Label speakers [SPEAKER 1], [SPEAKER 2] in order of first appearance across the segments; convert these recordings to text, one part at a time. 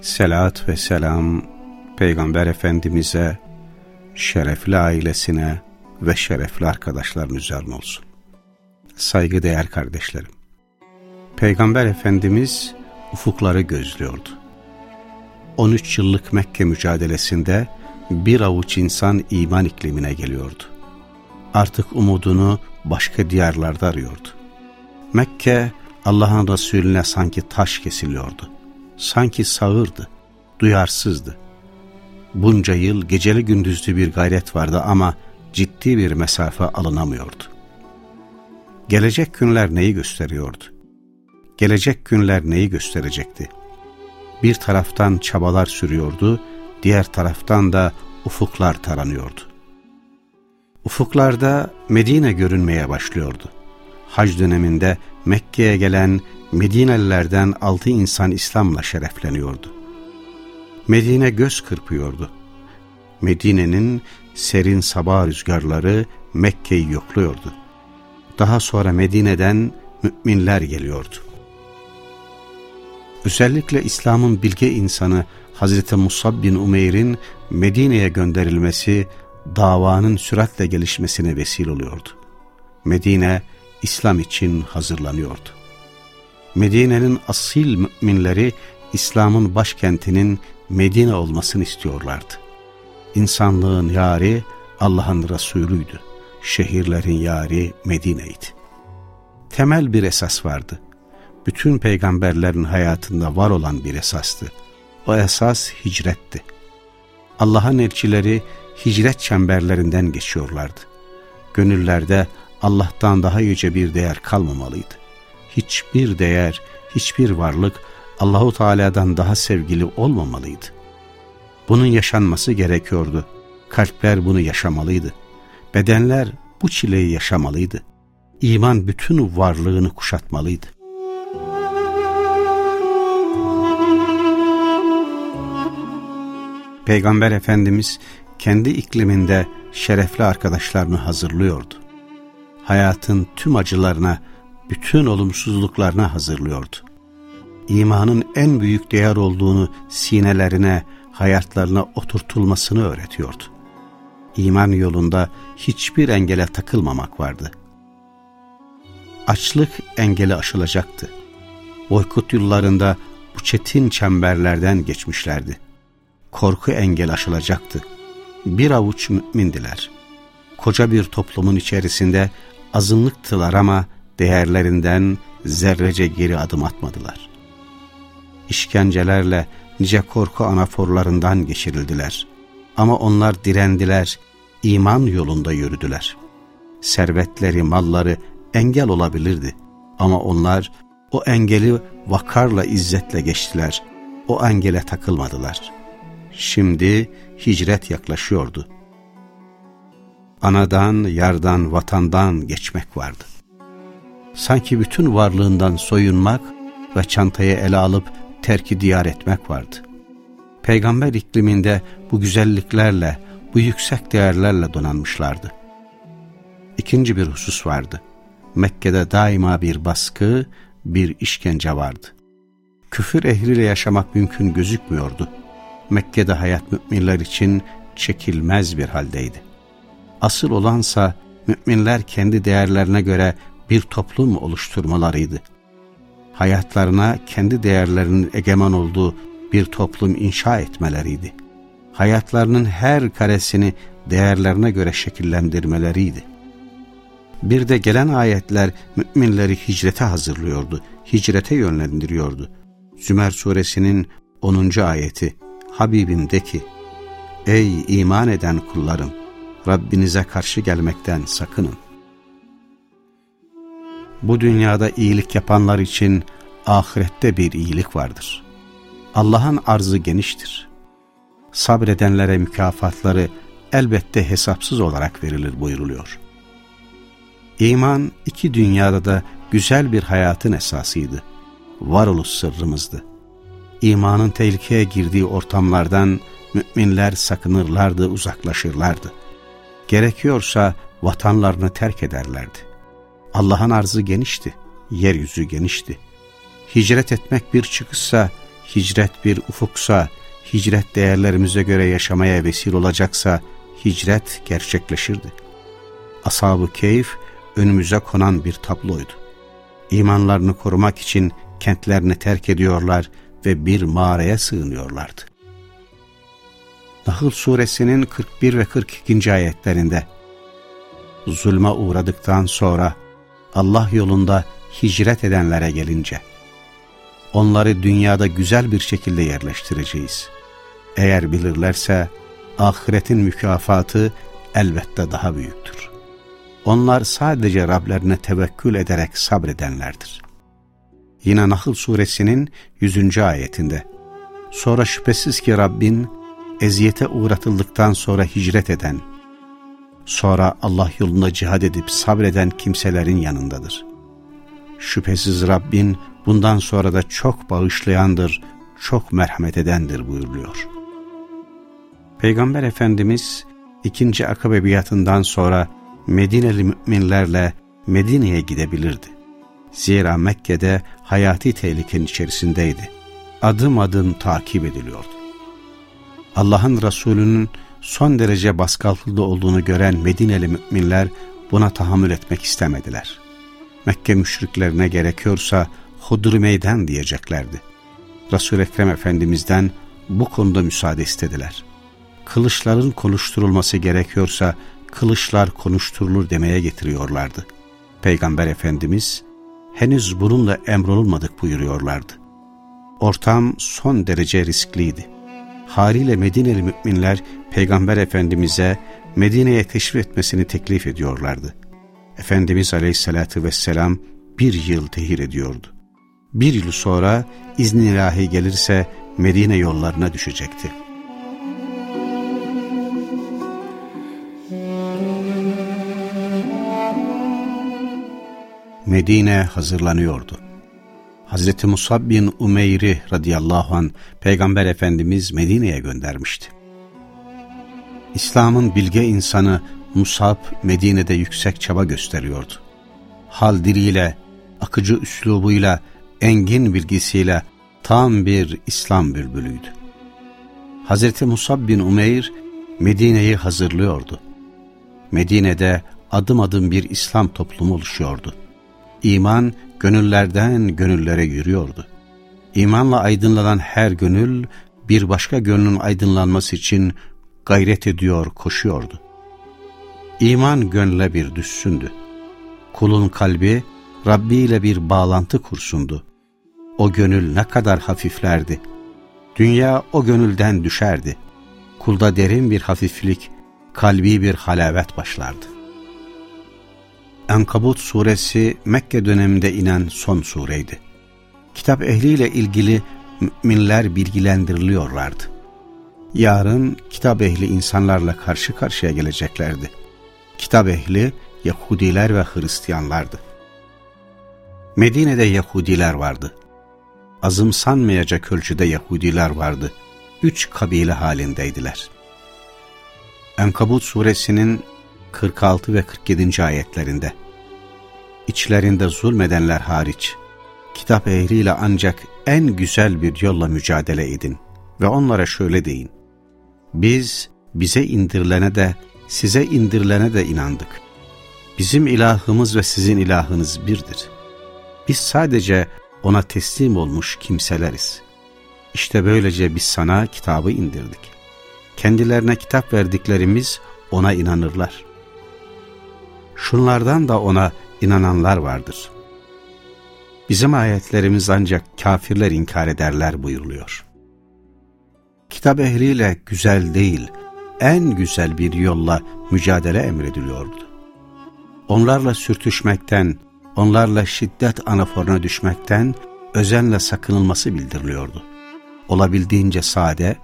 [SPEAKER 1] Selat ve selam Peygamber Efendimiz'e, şerefli ailesine ve şerefli arkadaşların üzerine olsun. Saygıdeğer kardeşlerim. Peygamber Efendimiz ufukları gözlüyordu. 13 yıllık Mekke mücadelesinde bir avuç insan iman iklimine geliyordu. Artık umudunu başka diyarlarda arıyordu. Mekke Allah'ın Resulüne sanki taş kesiliyordu. Sanki sağırdı, duyarsızdı. Bunca yıl geceli gündüzlü bir gayret vardı ama ciddi bir mesafe alınamıyordu. Gelecek günler neyi gösteriyordu? Gelecek günler neyi gösterecekti? Bir taraftan çabalar sürüyordu, diğer taraftan da ufuklar taranıyordu. Ufuklarda Medine görünmeye başlıyordu. Hac döneminde Mekke'ye gelen Medinelilerden altı insan İslam'la şerefleniyordu. Medine göz kırpıyordu. Medine'nin serin sabah rüzgarları Mekke'yi yokluyordu. Daha sonra Medine'den müminler geliyordu. Özellikle İslam'ın bilge insanı Hazreti Musab bin Umeyr'in Medine'ye gönderilmesi davanın süratle gelişmesine vesile oluyordu. Medine İslam için hazırlanıyordu. Medine'nin asil müminleri İslam'ın başkentinin Medine olmasını istiyorlardı. İnsanlığın yari Allah'ın Resulüydü. Şehirlerin yari Medine'ydi. Temel bir esas vardı. Bütün peygamberlerin hayatında var olan bir esastı. O esas hicretti. Allah'ın elçileri hicret çemberlerinden geçiyorlardı. Gönüllerde Allah'tan daha yüce bir değer kalmamalıydı. Hiçbir değer, hiçbir varlık Allahu Teala'dan daha sevgili olmamalıydı. Bunun yaşanması gerekiyordu. Kalpler bunu yaşamalıydı. Bedenler bu çileyi yaşamalıydı. İman bütün varlığını kuşatmalıydı. Peygamber Efendimiz kendi ikliminde şerefli arkadaşlarını hazırlıyordu. Hayatın tüm acılarına, bütün olumsuzluklarına hazırlıyordu. İmanın en büyük değer olduğunu sinelerine, hayatlarına oturtulmasını öğretiyordu. İman yolunda hiçbir engele takılmamak vardı. Açlık engeli aşılacaktı. Boykot yıllarında bu çetin çemberlerden geçmişlerdi. Korku engel aşılacaktı. Bir avuç mümindiler. Koca bir toplumun içerisinde azınlıktılar ama değerlerinden zerrece geri adım atmadılar. İşkencelerle nice korku anaforlarından geçirildiler. Ama onlar direndiler, iman yolunda yürüdüler. Servetleri, malları engel olabilirdi. Ama onlar o engeli vakarla, izzetle geçtiler. O engele takılmadılar. Şimdi hicret yaklaşıyordu. Anadan, yardan, vatandan geçmek vardı. Sanki bütün varlığından soyunmak ve çantayı ele alıp terki diyar etmek vardı. Peygamber ikliminde bu güzelliklerle, bu yüksek değerlerle donanmışlardı. İkinci bir husus vardı. Mekke'de daima bir baskı, bir işkence vardı. Küfür ehliyle yaşamak mümkün gözükmüyordu. Mekke'de hayat müminler için çekilmez bir haldeydi. Asıl olansa müminler kendi değerlerine göre bir toplum oluşturmalarıydı. Hayatlarına kendi değerlerinin egemen olduğu bir toplum inşa etmeleriydi. Hayatlarının her karesini değerlerine göre şekillendirmeleriydi. Bir de gelen ayetler müminleri hicrete hazırlıyordu, hicrete yönlendiriyordu. Zümer suresinin 10. ayeti Habibim de ki, Ey iman eden kullarım! Rabbinize karşı gelmekten sakının. Bu dünyada iyilik yapanlar için ahirette bir iyilik vardır. Allah'ın arzı geniştir. sabredenlere mükafatları elbette hesapsız olarak verilir buyuruluyor. İman iki dünyada da güzel bir hayatın esasıydı. Varoluş sırrımızdı. İmanın tehlikeye girdiği ortamlardan müminler sakınırlardı, uzaklaşırlardı. Gerekiyorsa vatanlarını terk ederlerdi. Allah'ın arzı genişti, yeryüzü genişti. Hicret etmek bir çıkışsa, hicret bir ufuksa, hicret değerlerimize göre yaşamaya vesile olacaksa, hicret gerçekleşirdi. Ashab-ı Keyif önümüze konan bir tabloydu. İmanlarını korumak için kentlerini terk ediyorlar ve bir mağaraya sığınıyorlardı. Nahl suresinin 41 ve 42. ayetlerinde zulme uğradıktan sonra Allah yolunda hicret edenlere gelince onları dünyada güzel bir şekilde yerleştireceğiz. Eğer bilirlerse ahiretin mükafatı elbette daha büyüktür. Onlar sadece Rablerine tevekkül ederek sabredenlerdir. Yine Nahl suresinin 100. ayetinde Sonra şüphesiz ki Rabbin eziyete uğratıldıktan sonra hicret eden, sonra Allah yolunda cihad edip sabreden kimselerin yanındadır. Şüphesiz Rabbin bundan sonra da çok bağışlayandır, çok merhamet edendir buyuruluyor. Peygamber Efendimiz ikinci akabe biatından sonra Medineli müminlerle Medine'ye gidebilirdi. Zira Mekke'de hayati tehlikenin içerisindeydi. Adım adım takip ediliyordu. Allah'ın Resulü'nün son derece baskıltılı olduğunu gören Medineli müminler buna tahammül etmek istemediler. Mekke müşriklerine gerekiyorsa hudur meydan diyeceklerdi. Resul-i Ekrem Efendimiz'den bu konuda müsaade istediler. Kılıçların konuşturulması gerekiyorsa kılıçlar konuşturulur demeye getiriyorlardı. Peygamber Efendimiz henüz bununla emrolunmadık buyuruyorlardı. Ortam son derece riskliydi. Haliyle Medineli müminler Peygamber Efendimiz'e Medine'ye teşrif etmesini teklif ediyorlardı. Efendimiz Aleyhisselatü Vesselam bir yıl tehir ediyordu. Bir yıl sonra izni ilahi gelirse Medine yollarına düşecekti. Medine hazırlanıyordu. Hazreti Musab bin Umeyr'i radıyallahu an Peygamber Efendimiz Medine'ye göndermişti. İslam'ın bilge insanı Musab Medine'de yüksek çaba gösteriyordu. Hal diliyle, akıcı üslubuyla, engin bilgisiyle tam bir İslam bülbülüydü. Hazreti Musab bin Umeyr Medine'yi hazırlıyordu. Medine'de adım adım bir İslam toplumu oluşuyordu. İman gönüllerden gönüllere yürüyordu. İmanla aydınlanan her gönül bir başka gönlün aydınlanması için gayret ediyor, koşuyordu. İman gönle bir düşsündü. Kulun kalbi Rabbi ile bir bağlantı kursundu. O gönül ne kadar hafiflerdi. Dünya o gönülden düşerdi. Kulda derin bir hafiflik, kalbi bir halavet başlardı. Enkabut suresi Mekke döneminde inen son sureydi. Kitap ehliyle ilgili müminler bilgilendiriliyorlardı. Yarın kitap ehli insanlarla karşı karşıya geleceklerdi. Kitap ehli Yahudiler ve Hristiyanlardı. Medine'de Yahudiler vardı. Azımsanmayacak ölçüde Yahudiler vardı. Üç kabile halindeydiler. Enkabut suresinin 46 ve 47. ayetlerinde İçlerinde zulmedenler hariç kitap ehliyle ancak en güzel bir yolla mücadele edin ve onlara şöyle deyin. Biz bize indirilene de size indirilene de inandık. Bizim ilahımız ve sizin ilahınız birdir. Biz sadece ona teslim olmuş kimseleriz. İşte böylece biz sana kitabı indirdik. Kendilerine kitap verdiklerimiz ona inanırlar şunlardan da ona inananlar vardır. Bizim ayetlerimiz ancak kafirler inkar ederler buyuruluyor. Kitap ehliyle güzel değil, en güzel bir yolla mücadele emrediliyordu. Onlarla sürtüşmekten, onlarla şiddet anaforuna düşmekten özenle sakınılması bildiriliyordu. Olabildiğince sade,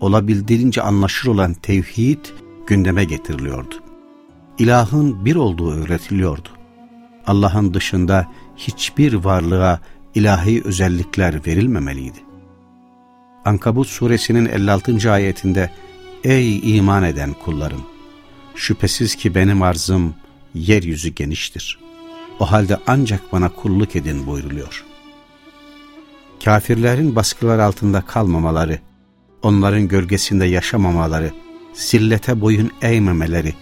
[SPEAKER 1] olabildiğince anlaşır olan tevhid gündeme getiriliyordu. İlahın bir olduğu öğretiliyordu. Allah'ın dışında hiçbir varlığa ilahi özellikler verilmemeliydi. Ankabut suresinin 56. ayetinde Ey iman eden kullarım! Şüphesiz ki benim arzım yeryüzü geniştir. O halde ancak bana kulluk edin buyruluyor. Kafirlerin baskılar altında kalmamaları, onların gölgesinde yaşamamaları, zillete boyun eğmemeleri,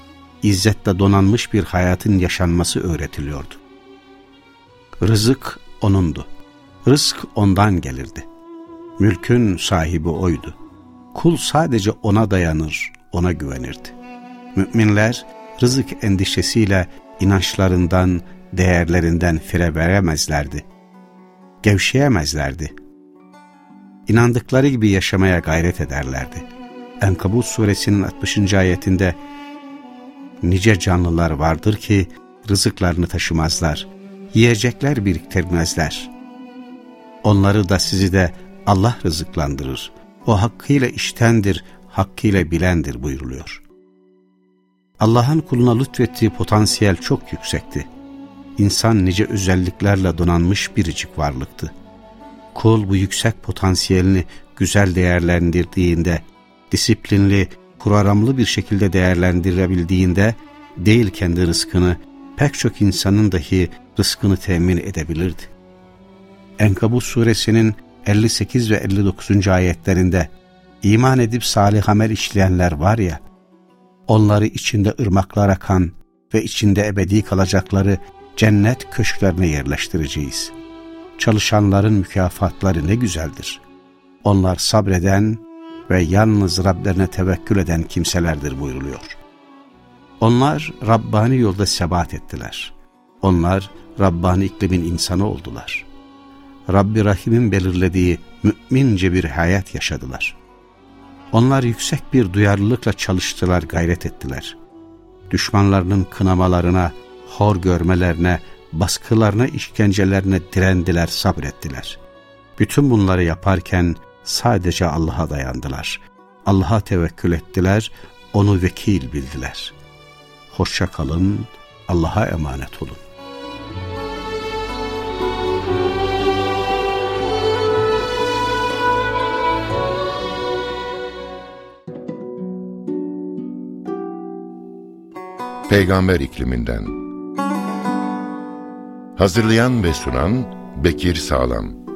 [SPEAKER 1] izzetle donanmış bir hayatın yaşanması öğretiliyordu. Rızık O'nundu. Rızk O'ndan gelirdi. Mülkün sahibi O'ydu. Kul sadece O'na dayanır, O'na güvenirdi. Müminler rızık endişesiyle inançlarından, değerlerinden fire veremezlerdi. Gevşeyemezlerdi. İnandıkları gibi yaşamaya gayret ederlerdi. Enkabut suresinin 60. ayetinde Nice canlılar vardır ki rızıklarını taşımazlar, yiyecekler biriktirmezler. Onları da sizi de Allah rızıklandırır. O hakkıyla iştendir, hakkıyla bilendir buyuruluyor. Allah'ın kuluna lütfettiği potansiyel çok yüksekti. İnsan nice özelliklerle donanmış biricik varlıktı. Kul bu yüksek potansiyelini güzel değerlendirdiğinde, disiplinli, programlı bir şekilde değerlendirebildiğinde, değil kendi rızkını, pek çok insanın dahi rızkını temin edebilirdi. Enkabut suresinin 58 ve 59. ayetlerinde iman edip salih amel işleyenler var ya, onları içinde ırmaklar akan ve içinde ebedi kalacakları cennet köşklerine yerleştireceğiz. Çalışanların mükafatları ne güzeldir. Onlar sabreden ve yalnız Rablerine tevekkül eden kimselerdir buyuruluyor. Onlar Rabbani yolda sebat ettiler. Onlar Rabbani iklimin insanı oldular. Rabbi Rahim'in belirlediği mümince bir hayat yaşadılar. Onlar yüksek bir duyarlılıkla çalıştılar, gayret ettiler. Düşmanlarının kınamalarına, hor görmelerine, baskılarına, işkencelerine direndiler, sabrettiler. Bütün bunları yaparken sadece Allah'a dayandılar. Allah'a tevekkül ettiler, onu vekil bildiler. Hoşça kalın, Allah'a emanet olun.
[SPEAKER 2] Peygamber ikliminden Hazırlayan ve sunan Bekir Sağlam